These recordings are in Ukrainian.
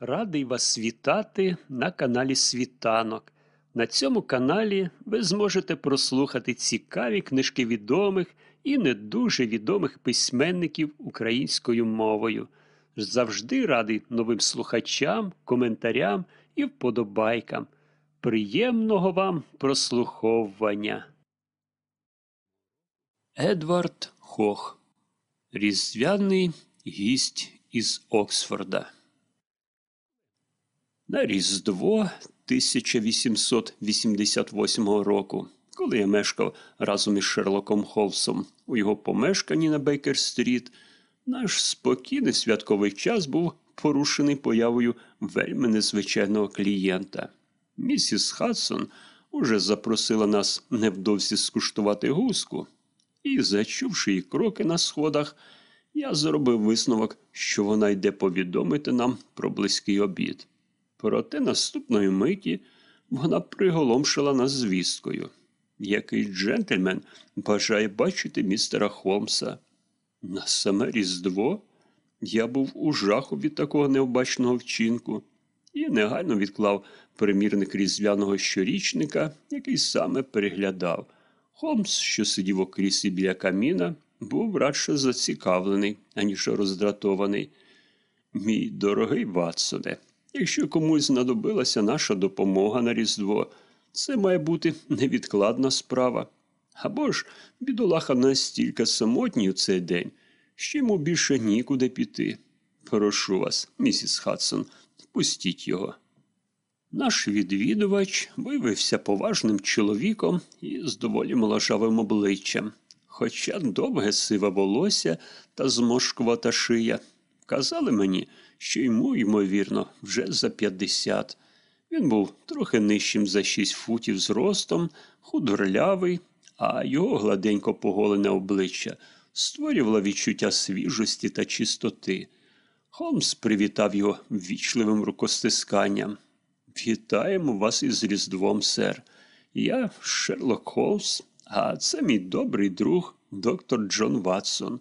Радий вас вітати на каналі Світанок. На цьому каналі ви зможете прослухати цікаві книжки відомих і не дуже відомих письменників українською мовою. Завжди радий новим слухачам, коментарям і вподобайкам. Приємного вам прослуховування. Едвард Хох. Різдвяний гість із Оксфорда. На Різдво 1888 року, коли я мешкав разом із Шерлоком Холмсом у його помешканні на Бейкер-стріт, наш спокійний святковий час був порушений появою вельми незвичайного клієнта. Місіс Хадсон уже запросила нас невдовзі скуштувати гуску, і, зачувши її кроки на сходах, я зробив висновок, що вона йде повідомити нам про близький обід. Проте наступної миті вона приголомшила нас звісткою. Який джентльмен бажає бачити містера Холмса. На саме Різдво я був у жаху від такого необачного вчинку і негайно відклав примірник різдвяного щорічника, який саме переглядав. Холмс, що сидів у кріслі біля каміна, був радше зацікавлений, аніж роздратований. Мій дорогий Ватсоне, якщо комусь знадобилася наша допомога на Різдво, це має бути невідкладна справа. Або ж бідолаха настільки самотній у цей день, що йому більше нікуди піти. Прошу вас, місіс Хадсон, впустіть його. Наш відвідувач виявився поважним чоловіком і з доволі моложавим обличчям, хоча довге сиве волосся та зморшкувата шия. Казали мені, що йому, ймовірно, вже за 50. Він був трохи нижчим за 6 футів зростом, худорлявий, а його гладенько поголене обличчя створювало відчуття свіжості та чистоти. Холмс привітав його ввічливим рукостисканням. Вітаємо вас із Різдвом, сер. Я Шерлок Холмс, а це мій добрий друг, доктор Джон Ватсон.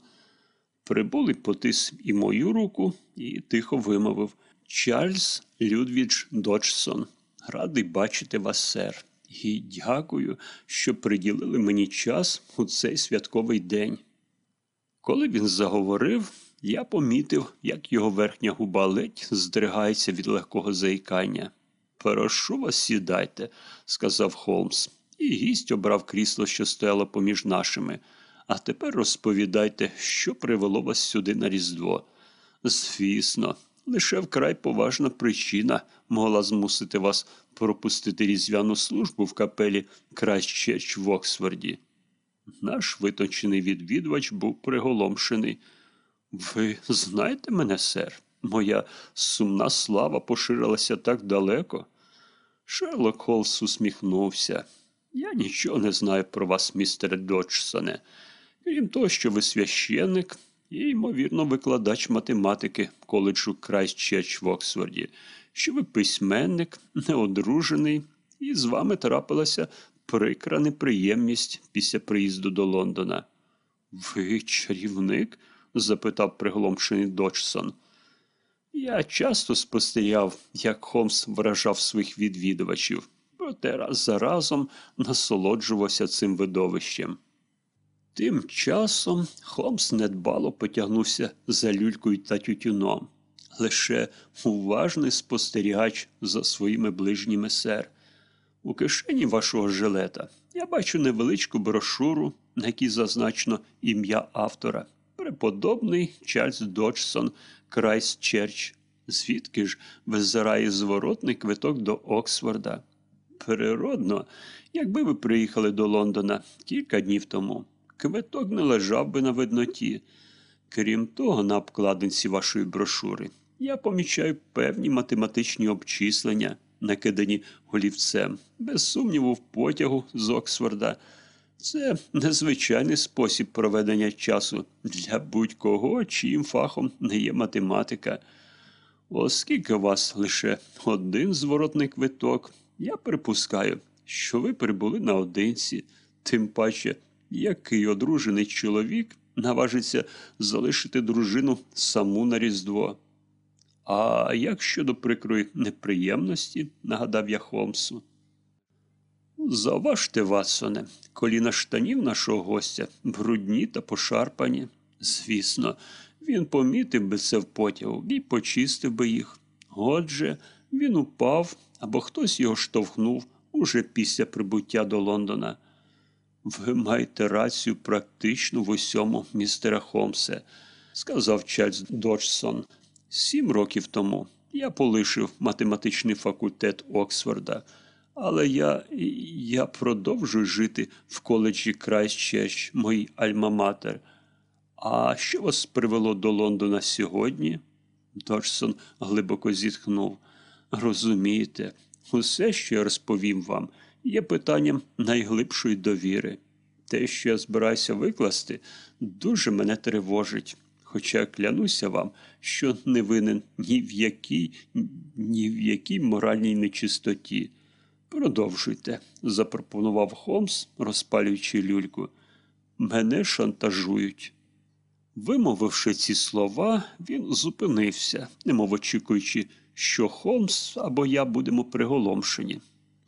Прибули потис і мою руку і тихо вимовив Чарльз Людвідж Доджсон. Радий бачити вас, сер, і дякую, що приділили мені час у цей святковий день. Коли він заговорив, я помітив, як його верхня губа ледь здригається від легкого заїкання. Прошу вас, сідайте, сказав Холмс, і гість обрав крісло, що стояло поміж нашими. А тепер розповідайте, що привело вас сюди на Різдво. Звісно, лише вкрай поважна причина могла змусити вас пропустити різдвяну службу в капелі Крайстчерч в Оксфорді. Наш витончений відвідувач був приголомшений. Ви знаєте мене, сер? Моя сумна слава поширилася так далеко. Шерлок Холмс усміхнувся. Я нічого не знаю про вас, містере Доджсоне, крім того, що ви священник і, ймовірно, викладач математики коледжу Крайстчерч в Оксфорді, що ви письменник, неодружений, і з вами трапилася прикра неприємність після приїзду до Лондона. Ви чарівник? запитав приголомшений Доджсон. Я часто спостерігав, як Холмс вражав своїх відвідувачів, проте раз за разом насолоджувався цим видовищем. Тим часом Холмс недбало потягнувся за люлькою та тютюном. Лише уважний спостерігач за своїми ближніми сер. У кишені вашого жилета я бачу невеличку брошуру, на якій зазначено ім'я автора преподобний Чарльз Доджсон, Крайстчерч. Звідки ж визирає зворотний квиток до Оксфорда? Природно, якби ви приїхали до Лондона кілька днів тому, квиток не лежав би на видноті. Крім того, на обкладинці вашої брошури я помічаю певні математичні обчислення, накидані голівцем, без сумніву, в потягу з Оксфорда. Це незвичайний спосіб проведення часу для будь-кого, чиїм фахом не є математика. Оскільки у вас лише один зворотний квиток, я припускаю, що ви прибули наодинці, тим паче, який одружений чоловік наважиться залишити дружину саму на Різдво. А як щодо прикрої неприємності, нагадав я Холмсу. Заважте, Ватсоне, коліна штанів нашого гостя брудні та пошарпані. Звісно, він помітив би це в потягу і почистив би їх. Отже, він упав або хтось його штовхнув уже після прибуття до Лондона. Ви маєте рацію практично в усьому, містере Холмсе, сказав Чарльз Доджсон. Сім років тому я полишив математичний факультет Оксфорда, але я, я продовжую жити в коледжі Крайстчерч, моїй альма-матер. А що вас привело до Лондона сьогодні? Доджсон глибоко зітхнув. Розумієте, усе, що я розповім вам, є питанням найглибшої довіри. Те, що я збираюся викласти, дуже мене тривожить. Хоча клянуся вам, що не винен ні в якій, ні в якій моральній нечистоті. Продовжуйте, запропонував Холмс, розпалюючи люльку. Мене шантажують. Вимовивши ці слова, він зупинився, немов очікуючи, що Холмс або я будемо приголомшені.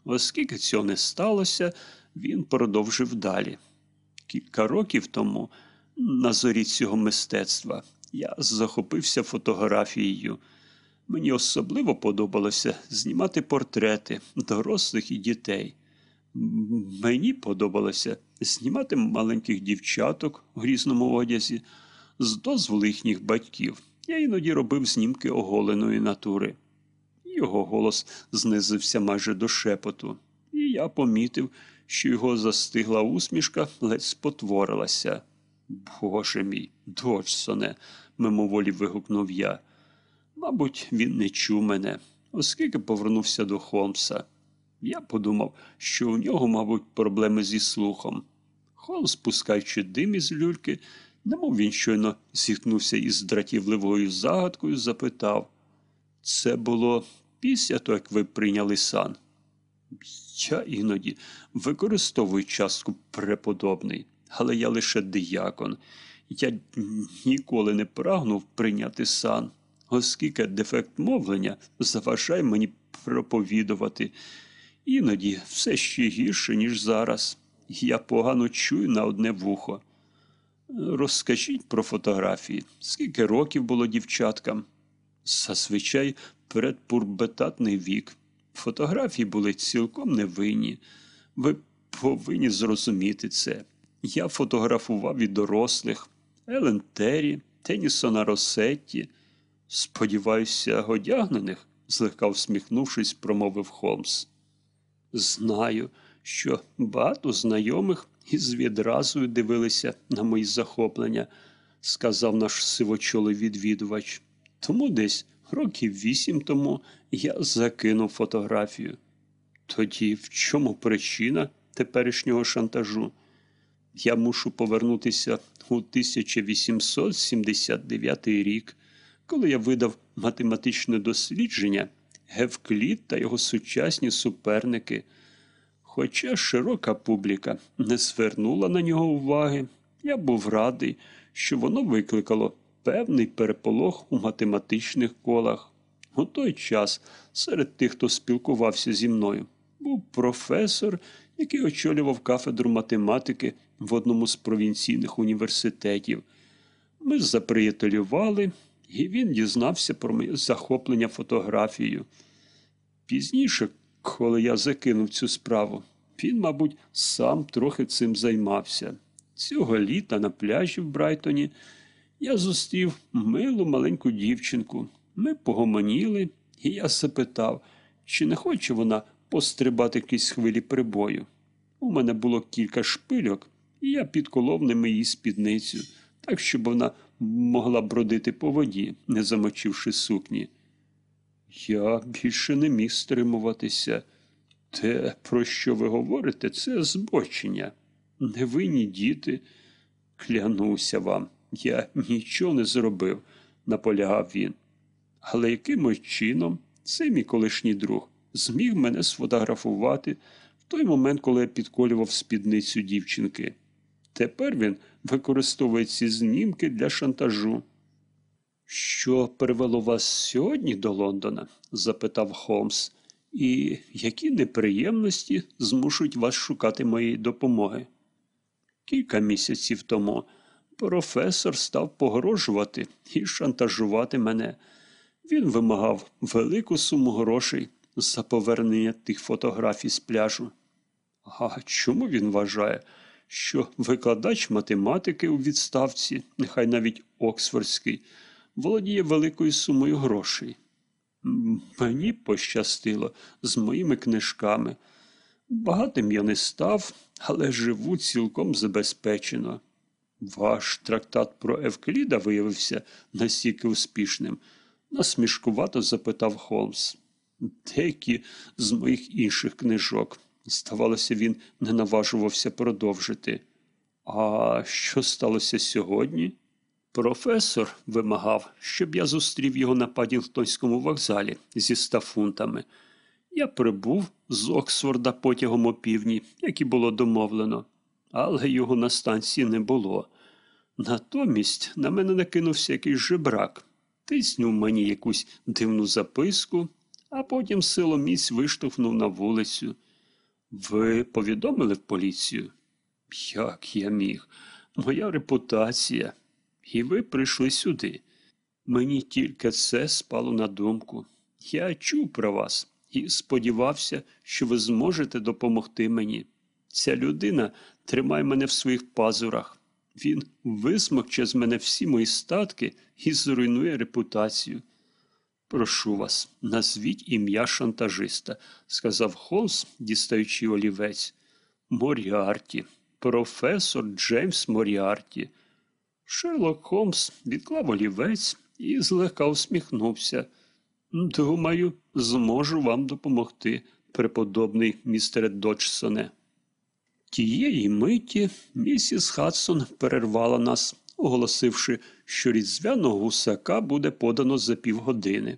Оскільки цього не сталося, він продовжив далі. Кілька років тому, на зорі цього мистецтва, я захопився фотографією. Мені особливо подобалося знімати портрети дорослих і дітей. Мені подобалося знімати маленьких дівчаток у грізному одязі з дозволу їхніх батьків. Я іноді робив знімки оголеної натури. Його голос знизився майже до шепоту, і я помітив, що його застигла усмішка ледь спотворилася. Боже мій, Доджсоне, мимоволі вигукнув я. Мабуть, він не чув мене, оскільки повернувся до Холмса. Я подумав, що у нього, мабуть, проблеми зі слухом. Холмс, пускаючи дим із люльки, немов він щойно зіткнувся із дратівливою загадкою, запитав це було після того, як ви прийняли сан. Я іноді використовую частку преподобний, але я лише диякон. Я ніколи не прагнув прийняти сан, оскільки дефект мовлення заважає мені проповідувати. Іноді все ще гірше, ніж зараз. Я погано чую на одне вухо. Розкажіть про фотографії. Скільки років було дівчаткам? Зазвичай передпурбетатний вік. Фотографії були цілком невинні. Ви повинні зрозуміти це. Я фотографував і дорослих Елен Террі, Теннісона Росетті. Сподіваюся, одягнених, злегка всміхнувшись, промовив Холмс. Знаю, що багато знайомих із відразу дивилися на мої захоплення, сказав наш сивочолий відвідувач. Тому десь років вісім тому я закинув фотографію. Тоді в чому причина теперішнього шантажу? Я мушу повернутися у 1879 рік, коли я видав математичне дослідження Гевклід та його сучасні суперники. Хоча широка публіка не звернула на нього уваги, я був радий, що воно викликало певний переполох у математичних колах. У той час серед тих, хто спілкувався зі мною, був професор, який очолював кафедру математики в одному з провінційних університетів. Ми заприятелювали, і він дізнався про моє захоплення фотографією. Пізніше, коли я закинув цю справу, він, мабуть, сам трохи цим займався. Цього літа на пляжі в Брайтоні я зустрів милу маленьку дівчинку. Ми погомоніли, і я запитав, чи не хоче вона пострибати крізь хвилі прибою. У мене було кілька шпильок, і я підколов ними її спідницю, так, щоб вона могла бродити по воді, не замочивши сукні. Я більше не міг стримуватися. Те, про що ви говорите, це збочення. Невинні діти. Клянуся вам, я нічого не зробив, наполягав він. Але якимось чином цей мій колишній друг зміг мене сфотографувати в той момент, коли я підколював спідницю дівчинки. Тепер він використовує ці знімки для шантажу. Що привело вас сьогодні до Лондона? запитав Холмс. І які неприємності змушують вас шукати моєї допомоги? Кілька місяців тому професор став погрожувати і шантажувати мене. Він вимагав велику суму грошей за повернення тих фотографій з пляжу. А чому він вважає, що викладач математики у відставці, нехай навіть Оксфордський, володіє великою сумою грошей? Мені пощастило з моїми книжками. Багатим я не став, але живу цілком забезпечено. Ваш трактат про Евкліда виявився настільки успішним, насмішкувато запитав Холмс. Деякі з моїх інших книжок. Здавалося, він не наважувався продовжити. А що сталося сьогодні? Професор вимагав, щоб я зустрів його на Падінгтонському вокзалі зі ста фунтами. Я прибув з Оксфорда потягом опівдні, як і було домовлено, але його на станції не було. Натомість на мене накинувся якийсь жебрак, тиснув мені якусь дивну записку, а потім силоміць виштовхнув на вулицю. Ви повідомили в поліцію? Як я міг? Моя репутація. І ви прийшли сюди. Мені тільки це спало на думку. Я чув про вас і сподівався, що ви зможете допомогти мені. Ця людина тримає мене в своїх пазурах. Він висмокче з мене всі мої статки і зруйнує репутацію. Прошу вас, назвіть ім'я шантажиста, сказав Холмс, дістаючи олівець. Моріарті, професор Джеймс Моріарті. Шерлок Холмс відклав олівець і злегка усміхнувся. Думаю, зможу вам допомогти, преподобний містере Доджсоне. Тієї миті місіс Хадсон перервала нас, оголосивши, що різдвяного гусака буде подано за півгодини.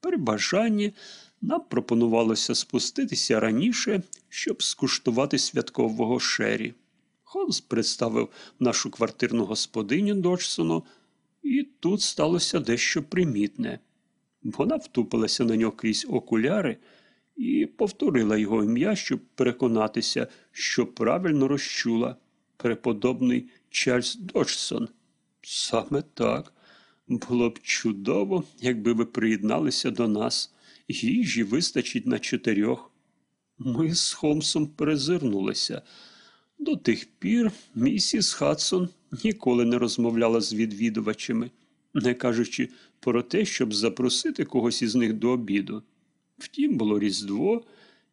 При бажанні нам пропонувалося спуститися раніше, щоб скуштувати святкового шері. Холмс представив нашу квартирну господиню Доджсону, і тут сталося дещо примітне. Вона втупилася на нього крізь окуляри і повторила його ім'я, щоб переконатися, що правильно розчула преподобний Чарльз Доджсон. Саме так. Було б чудово, якби ви приєдналися до нас. Їжі вистачить на чотирьох. Ми з Холмсом перезирнулися. До тих пір місіс Хадсон ніколи не розмовляла з відвідувачами, не кажучи про те, щоб запросити когось із них до обіду. Втім, було Різдво,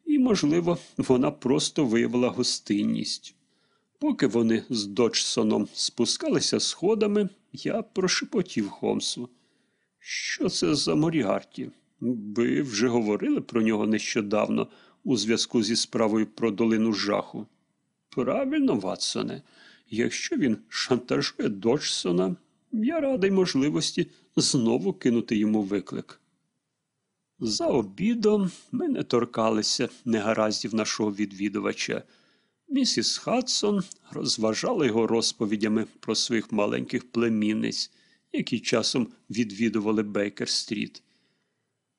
і, можливо, вона просто виявила гостинність. Поки вони з Доджсоном спускалися сходами, я прошепотів Холмсу. Що це за Моріарті? Ви вже говорили про нього нещодавно у зв'язку зі справою про долину жаху. Правильно, Ватсоне, якщо він шантажує Доджсона, я радий можливості знову кинути йому виклик. За обідом ми не торкалися негараздів нашого відвідувача. Місіс Хадсон розважала його розповідями про своїх маленьких племінниць, які часом відвідували Бейкер-стріт.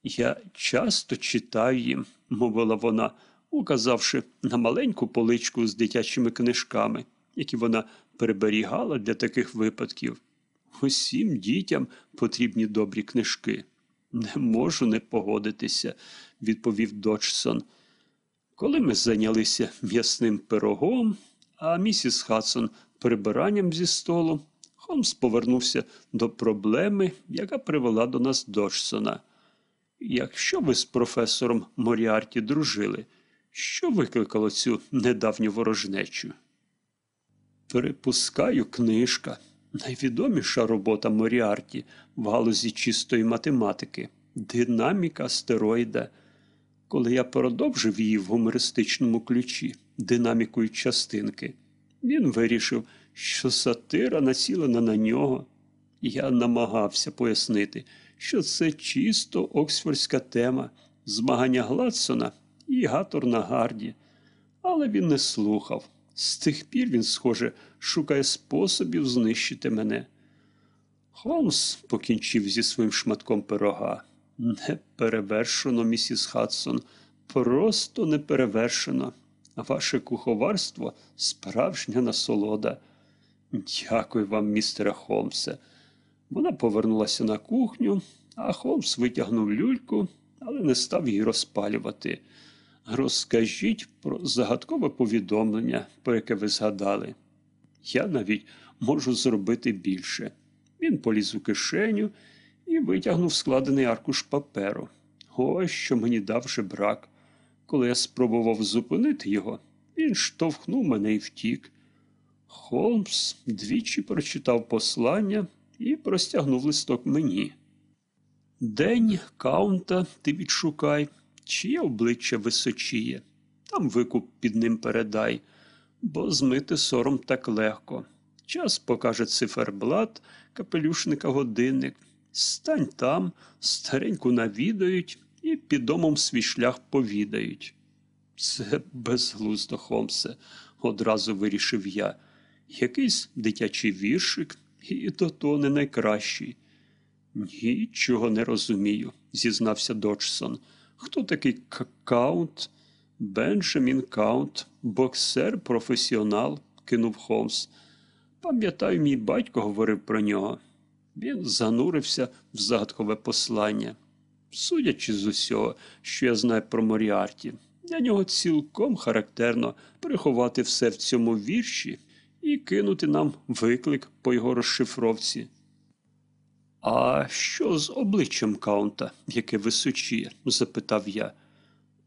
Я часто читаю їм, мовила вона, указавши на маленьку поличку з дитячими книжками, які вона приберігала для таких випадків. Усім дітям потрібні добрі книжки. Не можу не погодитися, відповів Доджсон. Коли ми зайнялися м'ясним пирогом, а місіс Хадсон прибиранням зі столу, Холмс повернувся до проблеми, яка привела до нас Доджсона. Якщо ви з професором Моріарті дружили, що викликало цю недавню ворожнечу? Припускаю, книжка. Найвідоміша робота Моріарті в галузі чистої математики динаміка астероїда. Коли я продовжив її в гумористичному ключі, динамікою частинки, він вирішив, що сатира націлена на нього. Я намагався пояснити, що це чисто оксфордська тема, змагання Гладстона і Гаторна Гарді. Але він не слухав. З тих пір він, схоже, шукає способів знищити мене. Холмс покінчив зі своїм шматком пирога. Неперевершено, місіс Хадсон, просто неперевершено. Ваше куховарство справжня насолода. Дякую вам, містере Холмсе. Вона повернулася на кухню, а Холмс витягнув люльку, але не став її розпалювати. Розкажіть про загадкове повідомлення, про яке ви згадали. Я навіть можу зробити більше. Він поліз у кишеню і витягнув складений аркуш паперу. Ось що мені дав жебрак. Коли я спробував зупинити його, він штовхнув мене і втік. Холмс двічі прочитав послання і простягнув листок мені. День каунта ти відшукай, чиє обличчя височіє. Там викуп під ним передай, бо змити сором так легко. Час покаже циферблат, капелюшника годинник. Стань там, стареньку навідають і під домом свій шлях повідають. Це безглуздо, Холмсе, одразу вирішив я. Якийсь дитячий віршик, і то то не найкращий. Нічого не розумію, зізнався Доджсон. Хто такий Каунт? Бенджамін Каунт, боксер, професіонал, кинув Холмс. Пам'ятаю, мій батько говорив про нього. Він занурився в загадкове послання. Судячи з усього, що я знаю про Моріарті, для нього цілком характерно приховати все в цьому вірші і кинути нам виклик по його розшифровці. А що з обличчям Каунта, яке височіє? запитав я.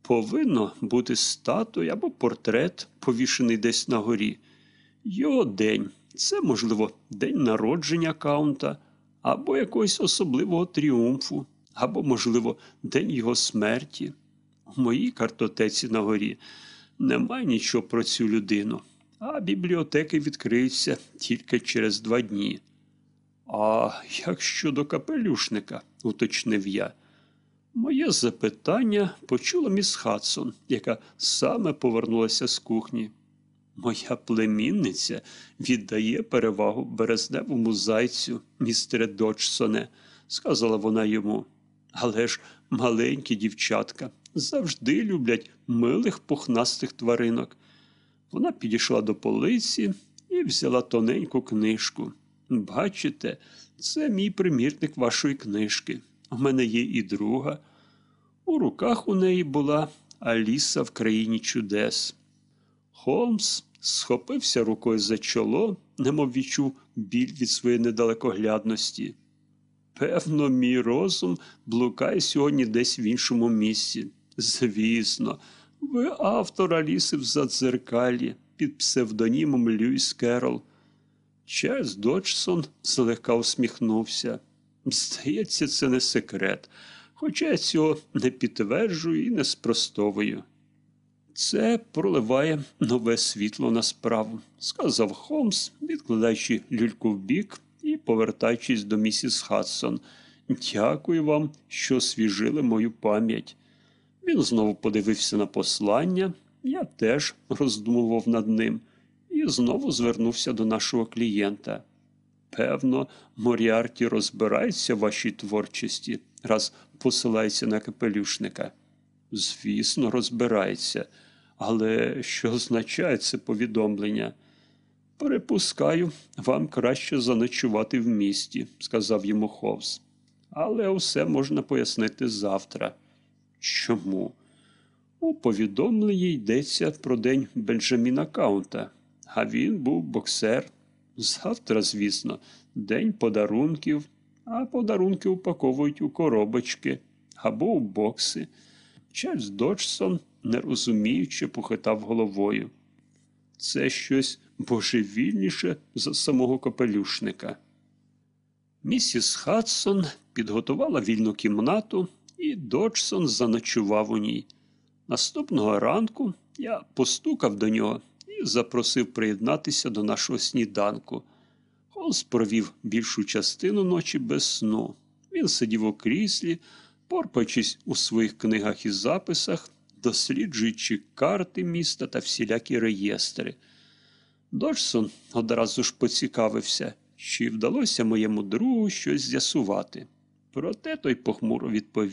Повинно бути статуя або портрет, повішений десь на горі. Його день це, можливо, день народження Каунта, або якогось особливого тріумфу, або, можливо, день його смерті. У моїй картотеці нагорі немає нічого про цю людину, а бібліотеки відкриються тільки через два дні. А як щодо капелюшника, уточнив я. Моє запитання почула місіс Хадсон, яка саме повернулася з кухні. Моя племінниця віддає перевагу березневому зайцю, містере Доджсоне, сказала вона йому. Але ж маленькі дівчатка завжди люблять милих пухнастих тваринок. Вона підійшла до полиці і взяла тоненьку книжку. Бачите, це мій примірник вашої книжки. У мене є і друга. У руках у неї була Аліса в країні чудес. Холмс схопився рукою за чоло, немов відчув біль від своєї недалекоглядності. Певно, мій розум блукає сьогодні десь в іншому місці. Звісно, ви автор Аліси в задзеркалі під псевдонімом Льюіс Керол. Чарльз Доджсон злегка усміхнувся. Здається, це не секрет, хоча я цього не підтверджую і не спростовую. Це проливає нове світло на справу, сказав Холмс, відкладаючи люльку вбік і повертаючись до місіс Хадсон. Дякую вам, що освіжили мою пам'ять. Він знову подивився на послання, я теж роздумував над ним і знову звернувся до нашого клієнта. Певно, Моріарті розбирається в вашій творчості, раз посилається на капелюшника. Звісно, розбирається. Але що означає це повідомлення? Припускаю, вам краще заночувати в місті, сказав йому Ховс. Але усе можна пояснити завтра. Чому? У повідомленні йдеться про день Бенджаміна Каунта, а він був боксер. Завтра, звісно, день подарунків, а подарунки упаковують у коробочки або у бокси. Чарльз Доджсон, не розуміючи, похитав головою. Це щось божевільніше за самого капелюшника. Місіс Хадсон підготувала вільну кімнату, і Доджсон заночував у ній. Наступного ранку я постукав до нього запросив приєднатися до нашого сніданку. Холмс провів більшу частину ночі без сну. Він сидів у кріслі, порпаючись у своїх книгах і записах, досліджуючи карти міста та всілякі реєстри. Доджсон одразу ж поцікавився, чи вдалося моєму другу щось з'ясувати. Проте той похмуро відповів.